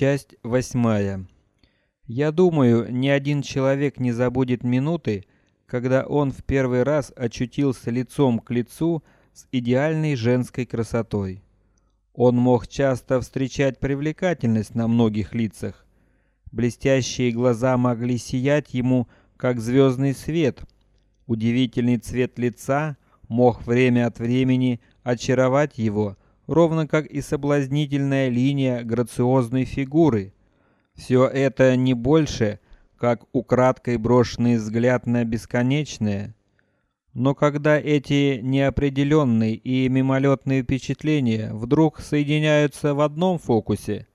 Часть восьмая. Я думаю, ни один человек не забудет минуты, когда он в первый раз очутился лицом к лицу с идеальной женской красотой. Он мог часто встречать привлекательность на многих лицах. Блестящие глаза могли сиять ему, как звездный свет. Удивительный цвет лица мог время от времени очаровать его, ровно как и соблазнительная линия грациозной фигуры. Все это не больше, как украдкой брошенный взгляд на бесконечное. Но когда эти неопределенные и мимолетные впечатления вдруг соединяются в одном фокусе,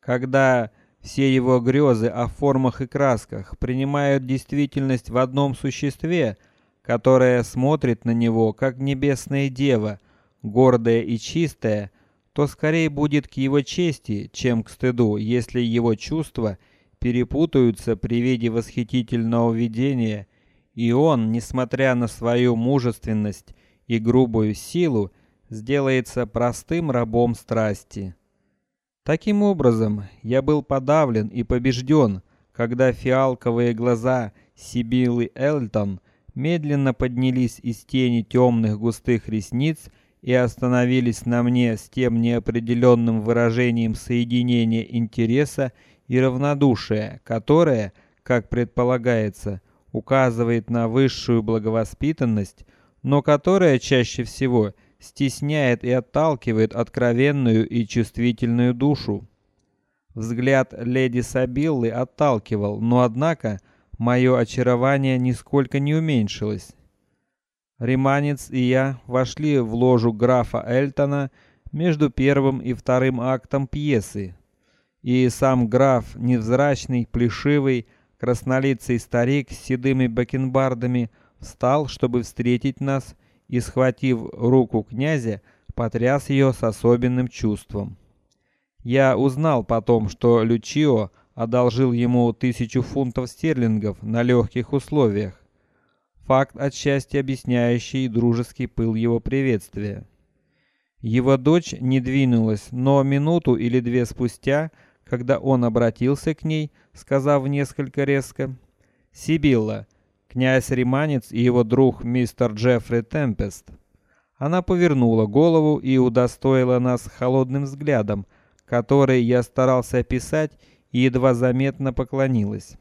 когда все его грезы о формах и красках принимают действительность в одном существе, которое смотрит на него как небесная дева, гордая и чистая, то скорее будет к его чести, чем к стыду, если его чувства перепутаются при виде восхитительного видения, и он, несмотря на свою мужественность и грубую силу, сделается простым рабом страсти. Таким образом, я был подавлен и побежден, когда фиалковые глаза Сибилы Элтон медленно поднялись из тени темных густых ресниц и остановились на мне с тем неопределенным выражением соединения интереса и равнодушия, которое, как предполагается, указывает на высшую благовоспитанность, но которое чаще всего стесняет и отталкивает откровенную и чувствительную душу. Взгляд леди Сабиллы отталкивал, но однако мое очарование нисколько не уменьшилось. Риманец и я вошли в ложу графа Эльтона между первым и вторым актом пьесы, и сам граф, невзрачный, плешивый, краснолицый старик с седыми бакенбардами, встал, чтобы встретить нас, и схватив руку князя, потряс ее с особенным чувством. Я узнал потом, что Лючио одолжил ему тысячу фунтов стерлингов на легких условиях факт отчасти объясняющий дружеский пыл его приветствия. Его дочь не двинулась, но минуту или две спустя, когда он обратился к ней, сказав несколько резко: "Сибилла, князь Риманец и его друг мистер Джеффри Темпест". Она повернула голову и удостоила нас холодным взглядом, который я старался описать, и едва заметно поклонилась.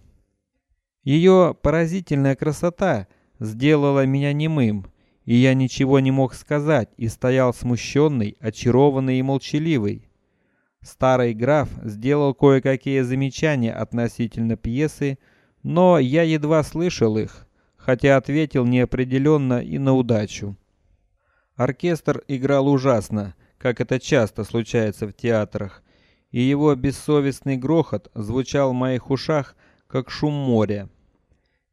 Ее поразительная красота сделала меня немым, и я ничего не мог сказать и стоял смущенный, очарованный и молчаливый. Старый граф сделал кое-какие замечания относительно пьесы, но я едва слышал их, хотя ответил неопределенно и на удачу. Оркестр играл ужасно, как это часто случается в театрах, и его бессовестный грохот звучал в моих ушах, как шум моря.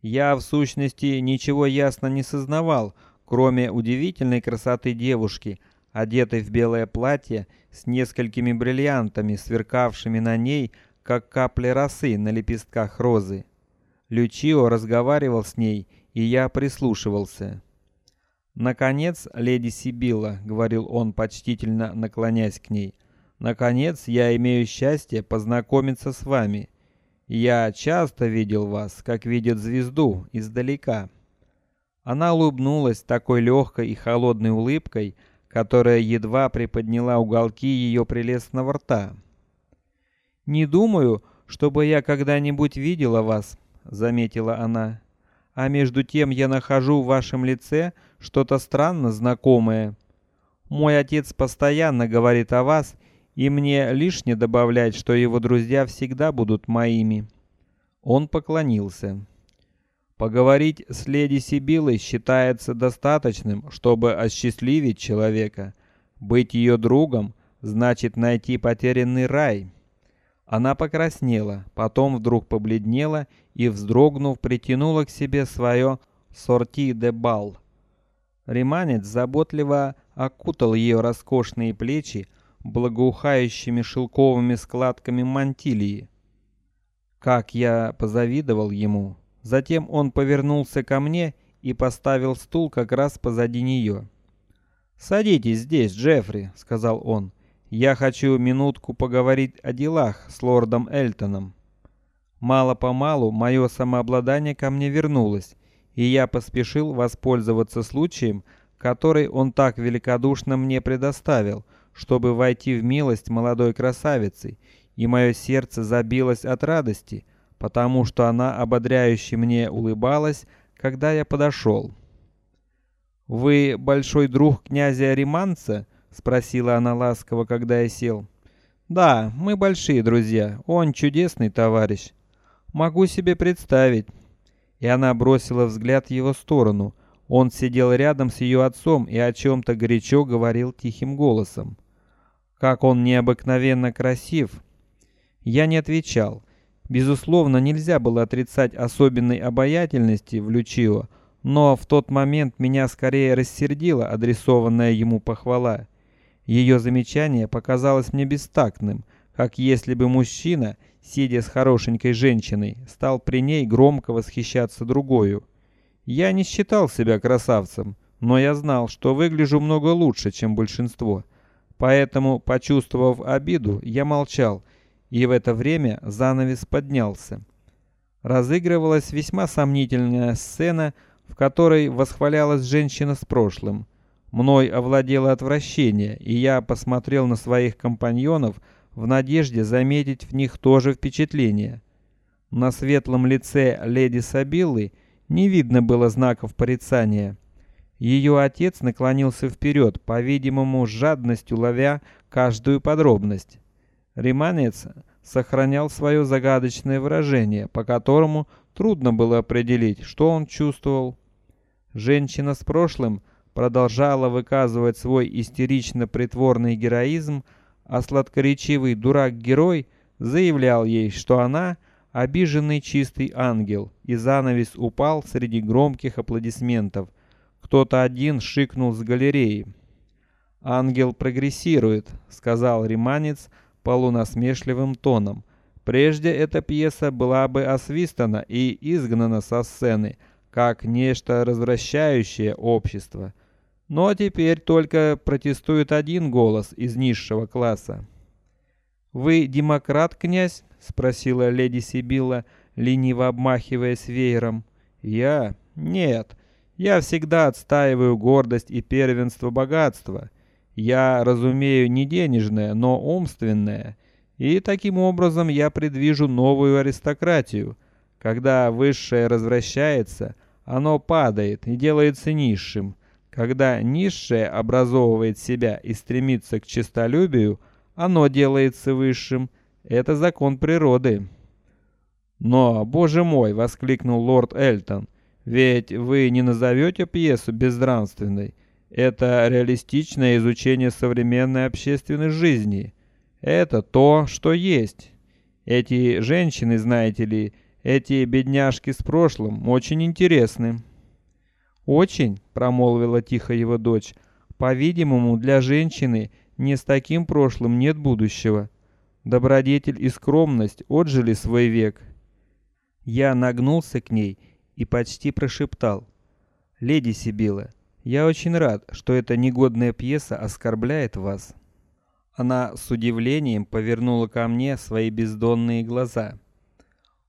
Я в сущности ничего ясно не сознавал, кроме удивительной красоты девушки, одетой в белое платье с несколькими бриллиантами, сверкавшими на ней, как капли росы на лепестках розы. Лючио разговаривал с ней, и я прислушивался. Наконец, леди Сибила, говорил он почтительно, наклоняясь к ней. Наконец, я имею счастье познакомиться с вами. Я часто видел вас, как видят звезду издалека. Она улыбнулась такой легкой и холодной улыбкой, которая едва приподняла уголки ее прелестного рта. Не думаю, чтобы я когда-нибудь видела вас, заметила она. А между тем я нахожу в вашем лице что-то странно знакомое. Мой отец постоянно говорит о вас и мне лишне добавлять, что его друзья всегда будут моими. Он поклонился. Поговорить с леди Сибилой считается достаточным, чтобы осчастливить человека. Быть ее другом значит найти потерянный рай. Она покраснела, потом вдруг побледнела и, вздрогнув, притянула к себе свое сорти де бал. Риманец заботливо окутал ее роскошные плечи, благоухающими шелковыми складками мантилии. Как я позавидовал ему. Затем он повернулся ко мне и поставил стул как раз позади нее. Садитесь здесь, Джеффри, сказал он. Я хочу минутку поговорить о делах с лордом Эльтоном. Мало по малу мое самообладание ко мне вернулось, и я поспешил воспользоваться случаем, который он так великодушно мне предоставил, чтобы войти в милость молодой красавицы, и мое сердце забилось от радости, потому что она ободряюще мне улыбалась, когда я подошел. Вы большой друг князя Риманца? спросила она ласково, когда я сел. Да, мы большие друзья. Он чудесный товарищ. Могу себе представить. И она бросила взгляд в его сторону. Он сидел рядом с ее отцом и о чем-то горячо говорил тихим голосом. Как он необыкновенно красив. Я не отвечал. Безусловно, нельзя было отрицать особенной обаятельности в Лючио, но в тот момент меня скорее рассердила адресованная ему похвала. Ее замечание показалось мне бестактным, как если бы мужчина, сидя с хорошенькой женщиной, стал при ней громко восхищаться другою. Я не считал себя красавцем, но я знал, что выгляжу много лучше, чем большинство. Поэтому, почувствовав обиду, я молчал, и в это время занавес поднялся. Разыгрывалась весьма сомнительная сцена, в которой восхвалялась женщина с прошлым. Мной овладело отвращение, и я посмотрел на своих компаньонов в надежде заметить в них тоже впечатление. На светлом лице леди Сабиллы не видно было знаков порицания. Ее отец наклонился вперед, по-видимому, с жадностью ловя каждую подробность. Риманец сохранял свое загадочное выражение, по которому трудно было определить, что он чувствовал. Женщина с прошлым продолжала выказывать свой истерично-притворный героизм, а сладкоречивый дурак-герой заявлял ей, что она обиженный чистый ангел, и занавес упал среди громких аплодисментов. Кто-то один шикнул с галереи. Ангел прогрессирует, сказал риманец полунасмешливым тоном. Прежде эта пьеса была бы освистана и изгнана со сцены, как нечто развращающее общество. Но теперь только протестует один голос из низшего класса. Вы демократ, князь? спросила леди Сибилла, лениво обмахиваясь веером. Я? Нет. Я всегда отстаиваю гордость и первенство богатства. Я разумею не денежное, но умственное. И таким образом я предвижу новую аристократию. Когда высшее развращается, оно падает и делается низшим. Когда низшее образовывает себя и стремится к честолюбию, оно делается высшим. Это закон природы. Но, боже мой, воскликнул лорд Эльтон, ведь вы не назовете пьесу безнравственной. Это реалистичное изучение современной общественной жизни. Это то, что есть. Эти женщины, знаете ли, эти бедняжки с прошлым очень интересны. Очень, промолвила тихо его дочь. По-видимому, для женщины не с таким прошлым нет будущего. Добродетель и скромность отжили свой век. Я нагнулся к ней и почти прошептал: "Леди Сибила, я очень рад, что эта негодная пьеса оскорбляет вас". Она с удивлением повернула ко мне свои бездонные глаза.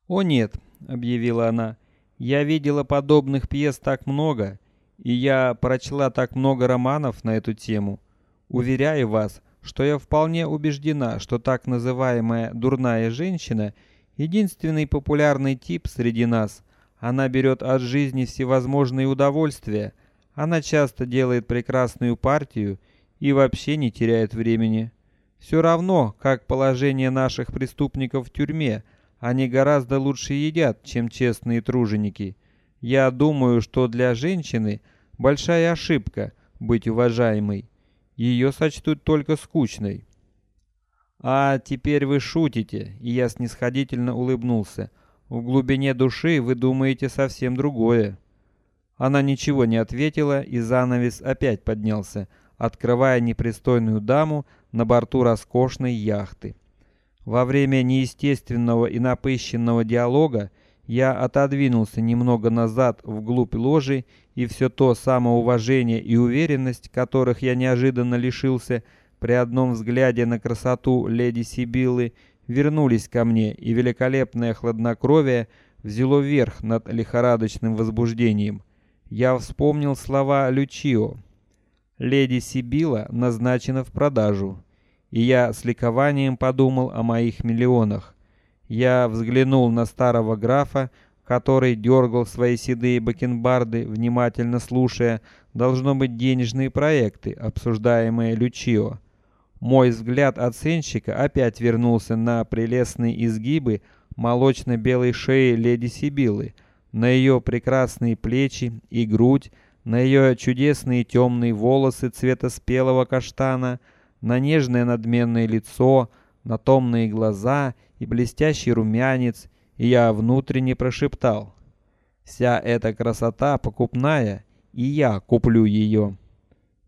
"О нет", объявила она. Я видела подобных пьес так много, и я прочла так много романов на эту тему. Уверяю вас, что я вполне убеждена, что так называемая дурная женщина единственный популярный тип среди нас. Она берет от жизни всевозможные удовольствия. Она часто делает прекрасную партию и вообще не теряет времени. Все равно, как положение наших преступников в тюрьме, они гораздо лучше едят, чем честные труженики. Я думаю, что для женщины большая ошибка быть уважаемой. Ее сочтут только скучной. А теперь вы шутите, и я снисходительно улыбнулся. В глубине души вы думаете совсем другое. Она ничего не ответила, и занавес опять поднялся, открывая непристойную даму на борту роскошной яхты. Во время неестественного и напыщенного диалога я отодвинулся немного назад вглубь ложи, и все то самоуважение и уверенность, которых я неожиданно лишился, при одном взгляде на красоту леди Сибилы вернулись ко мне, и великолепное хладнокровие взяло верх над лихорадочным возбуждением. Я вспомнил слова Лючио. Леди Сибила назначена в продажу, и я с ликованием подумал о моих миллионах. Я взглянул на старого графа, который дергал свои седые бакенбарды, внимательно слушая, должно быть, денежные проекты, обсуждаемые Лючио. Мой взгляд оценщика опять вернулся на прелестные изгибы молочно-белой шеи леди Сибилы, на ее прекрасные плечи и грудь, на ее чудесные темные волосы цвета спелого каштана, на нежное надменное лицо, на томные глаза и блестящий румянец, и я внутренне прошептал: "Вся эта красота покупная, и я куплю ее".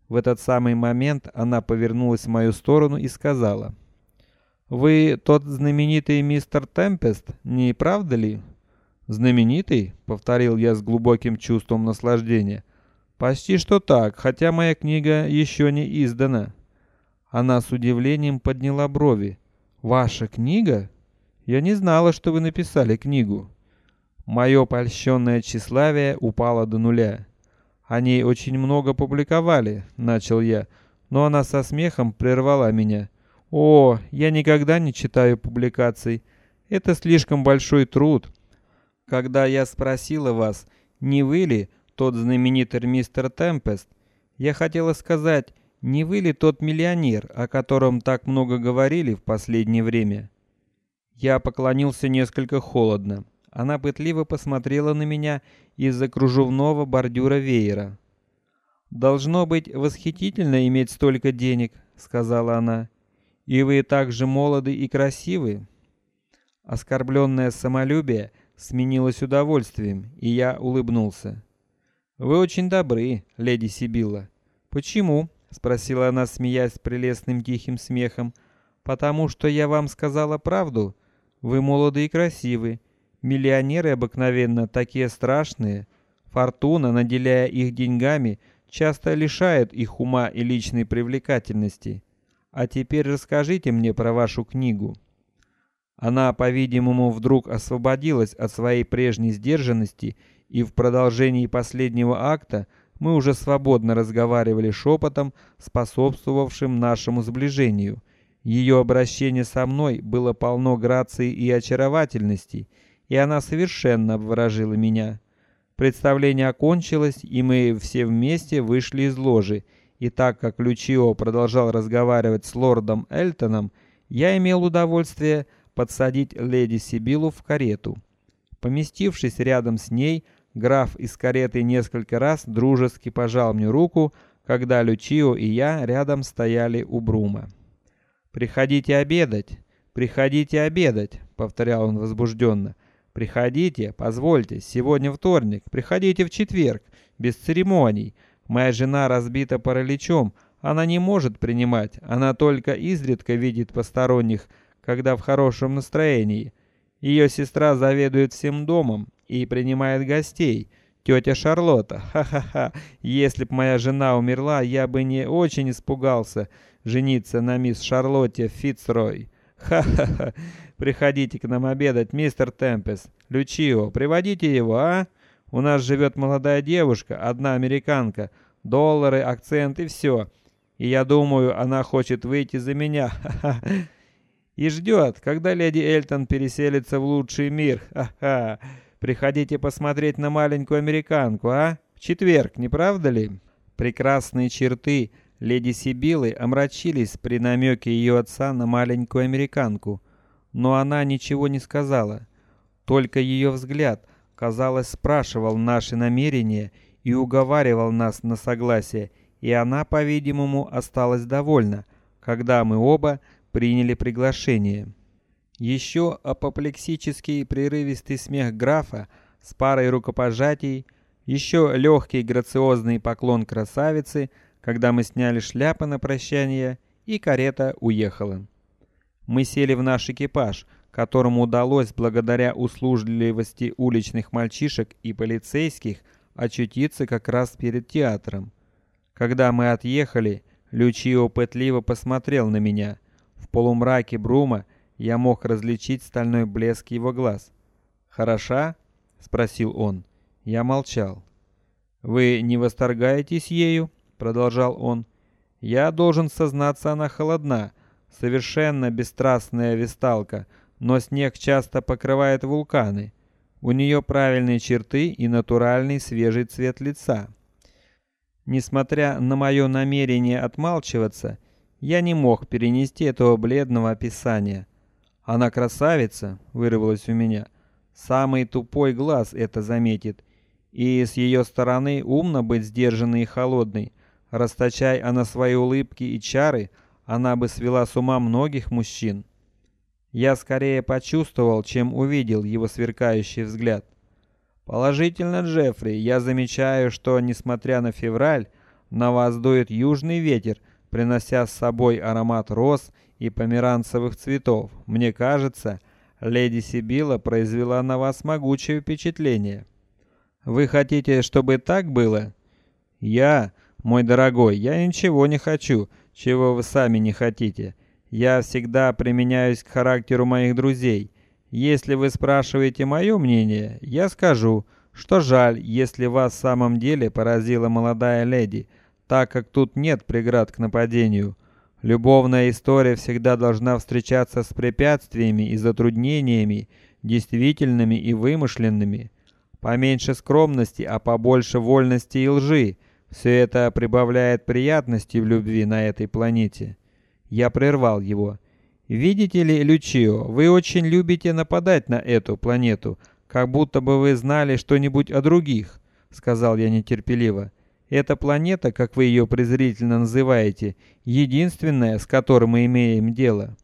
В этот самый момент она повернулась в мою сторону и сказала: "Вы тот знаменитый мистер Темпест, не правда ли?" "Знаменитый?" повторил я с глубоким чувством наслаждения. "Почти что так, хотя моя книга еще не издана". Она с удивлением подняла брови. "Ваша книга? Я не знала, что вы написали книгу". Мое польщенное тщеславие упало до нуля. Они очень много публиковали, начал я, но она со смехом прервала меня. О, я никогда не читаю публикаций. Это слишком большой труд. Когда я спросила вас, не вы ли тот знаменитый мистер Темпест, я хотела сказать, не вы ли тот миллионер, о котором так много говорили в последнее время? Я поклонился несколько холодно. Она пытливо посмотрела на меня из-за кружевного бордюра веера. Должно быть восхитительно иметь столько денег, сказала она. И вы также молоды и красивы. Оскорбленное самолюбие сменилось удовольствием, и я улыбнулся. Вы очень добры, леди Сибилла. Почему? спросила она, смеясь прелестным тихим смехом. Потому что я вам сказала правду. Вы молоды и красивы, Миллионеры обыкновенно такие страшные. Фортуна, наделяя их деньгами, часто лишает их ума и личной привлекательности. А теперь расскажите мне про вашу книгу. Она, по-видимому, вдруг освободилась от своей прежней сдержанности, и в продолжении последнего акта мы уже свободно разговаривали шепотом, способствовавшим нашему сближению. Ее обращение со мной было полно грации и очаровательности, и она совершенно обворожила меня. Представление окончилось, и мы все вместе вышли из ложи. И так как Лючио продолжал разговаривать с лордом Элтоном, я имел удовольствие подсадить леди Сибилу в карету. Поместившись рядом с ней, граф из кареты несколько раз дружески пожал мне руку, когда Лючио и я рядом стояли у Брума. Приходите обедать, приходите обедать, повторял он возбужденно. Приходите, позвольте, сегодня вторник, приходите в четверг, без церемоний. Моя жена разбита параличом, она не может принимать, она только изредка видит посторонних, когда в хорошем настроении. Ее сестра заведует всем домом и принимает гостей. Тетя Шарлотта, ха-ха-ха. Если б моя жена умерла, я бы не очень испугался жениться на мисс Шарлотте Фицрой. Ха-ха-ха. Приходите к нам обедать, мистер Темпес. Лючио, приводите его, а? У нас живет молодая девушка, одна американка. Доллары, акцент и все. И я думаю, она хочет выйти за меня. И ждет, когда леди Эльтон переселится в лучший мир. Ха-ха. Приходите посмотреть на маленькую американку, а? В четверг, не правда ли? Прекрасные черты леди Сибилы омрачились при намеке ее отца на маленькую американку но она ничего не сказала. Только ее взгляд, казалось, спрашивал наши намерения и уговаривал нас на согласие, и она, по-видимому, осталась довольна, когда мы оба приняли приглашение. Еще апоплексический прерывистый смех графа с парой рукопожатий, еще легкий грациозный поклон красавицы, когда мы сняли шляпы на прощание, и карета уехала. Мы сели в наш экипаж, которому удалось благодаря услужливости уличных мальчишек и полицейских очутиться как раз перед театром. Когда мы отъехали, Лючио пытливо посмотрел на меня. В полумраке Брума я мог различить стальной блеск его глаз. Хороша? спросил он. Я молчал. Вы не восторгаетесь ею? Продолжал он. Я должен сознаться, она холодна, совершенно бесстрастная висталка, но снег часто покрывает вулканы. У нее правильные черты и натуральный свежий цвет лица. Несмотря на мое намерение отмалчиваться, я не мог перенести этого бледного описания. Она красавица, вырвалось у меня. Самый тупой глаз это заметит, и с ее стороны умно быть сдержанной и холодной. Расточай она свои улыбки и чары, она бы свела с ума многих мужчин. Я скорее почувствовал, чем увидел его сверкающий взгляд. Положительно, Джеффри, я замечаю, что, несмотря на февраль, на вас дует южный ветер, принося с собой аромат роз и померанцевых цветов. Мне кажется, леди Сибила произвела на вас могучее впечатление. Вы хотите, чтобы так было? Я, мой дорогой, я ничего не хочу, чего вы сами не хотите. Я всегда применяюсь к характеру моих друзей. Если вы спрашиваете мое мнение, я скажу, что жаль, если вас в самом деле поразила молодая леди, так как тут нет преград к нападению. Любовная история всегда должна встречаться с препятствиями и затруднениями, действительными и вымышленными. Поменьше скромности, а побольше вольности и лжи. Все это прибавляет приятности в любви на этой планете. Я прервал его. Видите ли, Лючио, вы очень любите нападать на эту планету, как будто бы вы знали что-нибудь о других, сказал я нетерпеливо. Эта планета, как вы ее презрительно называете, единственная, с которой мы имеем дело.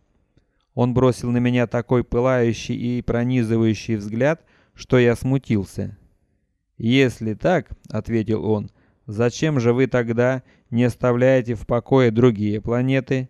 Он бросил на меня такой пылающий и пронизывающий взгляд, что я смутился. Если так, ответил он, зачем же вы тогда не оставляете в покое другие планеты?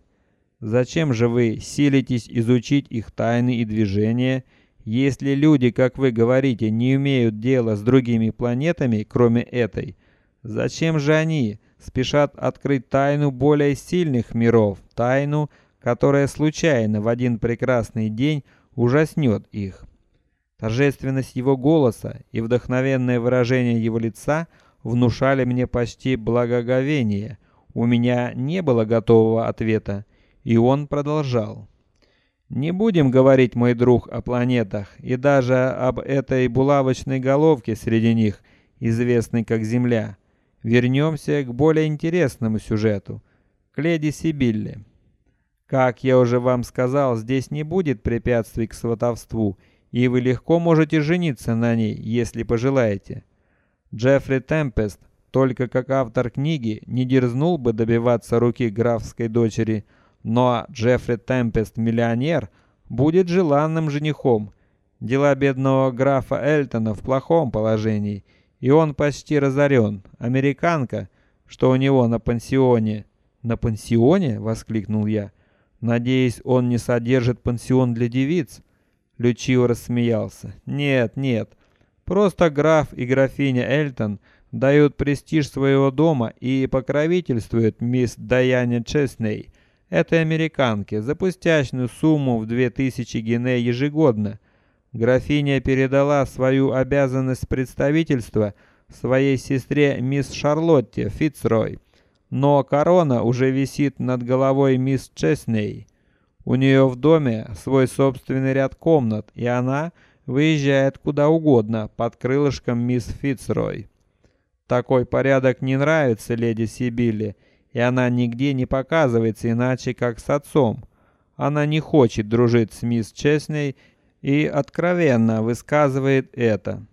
Зачем же вы силитесь изучить их тайны и движения, если люди, как вы говорите, не имеют дела с другими планетами, кроме этой? Зачем же они спешат открыть тайну более сильных миров, тайну, которая случайно в один прекрасный день ужаснет их? Торжественность его голоса и вдохновенное выражение его лица внушали мне почти благоговение. У меня не было готового ответа. И он продолжал: "Не будем говорить, мой друг, о планетах и даже об этой булавочной головке среди них, известной как Земля. Вернемся к более интересному сюжету, к леди Сибилле. Как я уже вам сказал, здесь не будет препятствий к сватовству, и вы легко можете жениться на ней, если пожелаете. Джеффри Темпест, только как автор книги, не дерзнул бы добиваться руки графской дочери но Джеффри Темпест, миллионер, будет желанным женихом. Дела бедного графа Элтона в плохом положении, и он почти разорен. Американка, что у него на пансионе. На пансионе? воскликнул я. Надеюсь, он не содержит пансион для девиц. Лючио рассмеялся. Нет, нет. Просто граф и графиня Элтон дают престиж своего дома и покровительствуют мисс Даяне Честней этой американке за пустячную сумму в две тысячи гине ежегодно. Графиня передала свою обязанность представительства своей сестре мисс Шарлотте Фицрой, но корона уже висит над головой мисс Честней. У нее в доме свой собственный ряд комнат, и она выезжает куда угодно под крылышком мисс Фицрой. Такой порядок не нравится леди Сибилли и она нигде не показывается иначе, как с отцом. Она не хочет дружить с мисс Честней и откровенно высказывает это.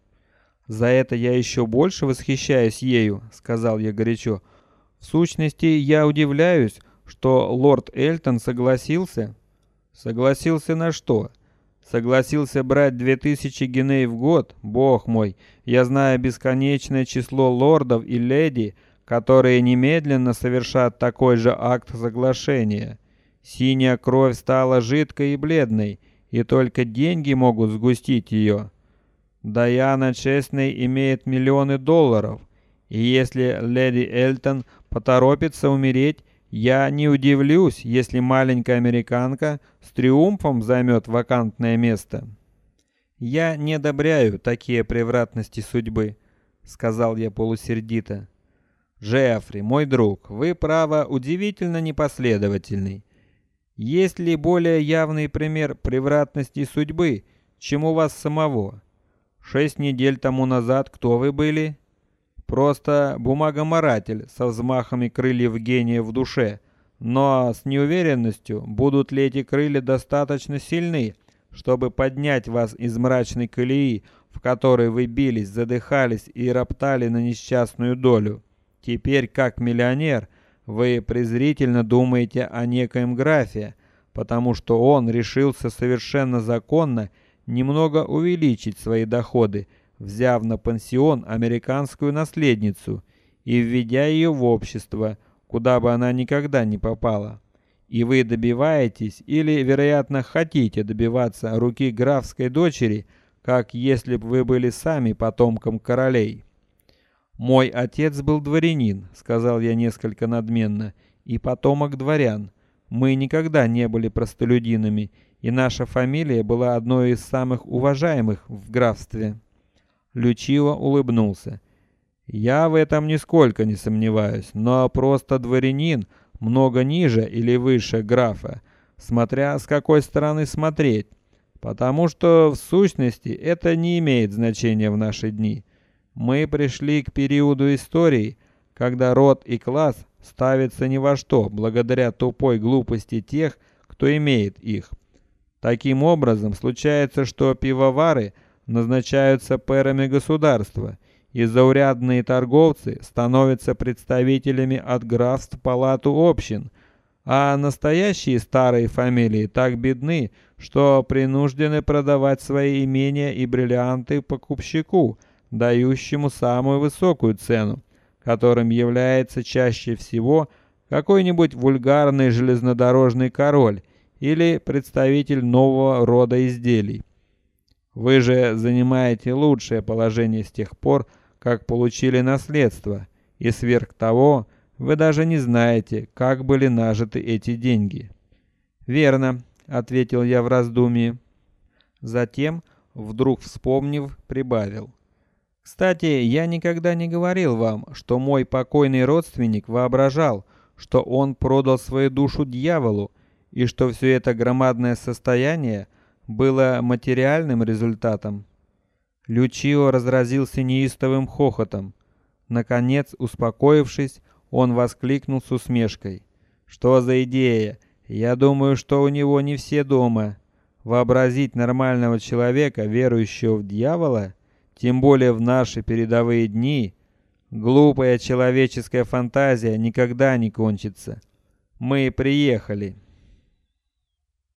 За это я еще больше восхищаюсь ею, сказал я горячо. В сущности, я удивляюсь, что лорд Элтон согласился. Согласился на что? Согласился брать две тысячи гиней в год. Бог мой, я знаю бесконечное число лордов и леди, которые немедленно совершат такой же акт соглашения. Синяя кровь стала жидкой и бледной, и только деньги могут сгустить ее. Даяна Честный имеет миллионы долларов, и если леди Элтон поторопится умереть, Я не удивлюсь, если маленькая американка с триумфом займет вакантное место. Я не одобряю такие превратности судьбы, сказал я полусердито. Джеффри, мой друг, вы право удивительно непоследовательный. Есть ли более явный пример превратности судьбы, чем у вас самого? Шесть недель тому назад кто вы были? Просто бумагоморатель со взмахами крыльев гения в душе, но с неуверенностью, будут ли эти крылья достаточно сильны, чтобы поднять вас из мрачной колеи, в которой вы бились, задыхались и роптали на несчастную долю. Теперь, как миллионер, вы презрительно думаете о некоем графе, потому что он решился совершенно законно немного увеличить свои доходы, взяв на пансион американскую наследницу и введя ее в общество, куда бы она никогда не попала. И вы добиваетесь или, вероятно, хотите добиваться руки графской дочери, как если бы вы были сами потомком королей. Мой отец был дворянин, сказал я несколько надменно, и потомок дворян. Мы никогда не были простолюдинами, и наша фамилия была одной из самых уважаемых в графстве. Лючио улыбнулся. Я в этом нисколько не сомневаюсь, но просто дворянин много ниже или выше графа, смотря с какой стороны смотреть, потому что в сущности это не имеет значения в наши дни. Мы пришли к периоду истории, когда род и класс ставятся ни во что благодаря тупой глупости тех, кто имеет их. Таким образом, случается, что пивовары назначаются пэрами государства, и заурядные торговцы становятся представителями от графств палату общин, а настоящие старые фамилии так бедны, что принуждены продавать свои имения и бриллианты покупщику дающему самую высокую цену, которым является чаще всего какой-нибудь вульгарный железнодорожный король или представитель нового рода изделий. Вы же занимаете лучшее положение с тех пор, как получили наследство, и сверх того, вы даже не знаете, как были нажиты эти деньги. Верно, ответил я в раздумье. Затем, вдруг вспомнив, прибавил: кстати, я никогда не говорил вам, что мой покойный родственник воображал, что он продал свою душу дьяволу, и что все это громадное состояние было материальным результатом. Лючио разразился неистовым хохотом. Наконец, успокоившись, он воскликнул с усмешкой: "Что за идея? Я думаю, что у него не все дома. Вообразить нормального человека, верующего в дьявола, тем более в наши передовые дни, глупая человеческая фантазия никогда не кончится. Мы приехали.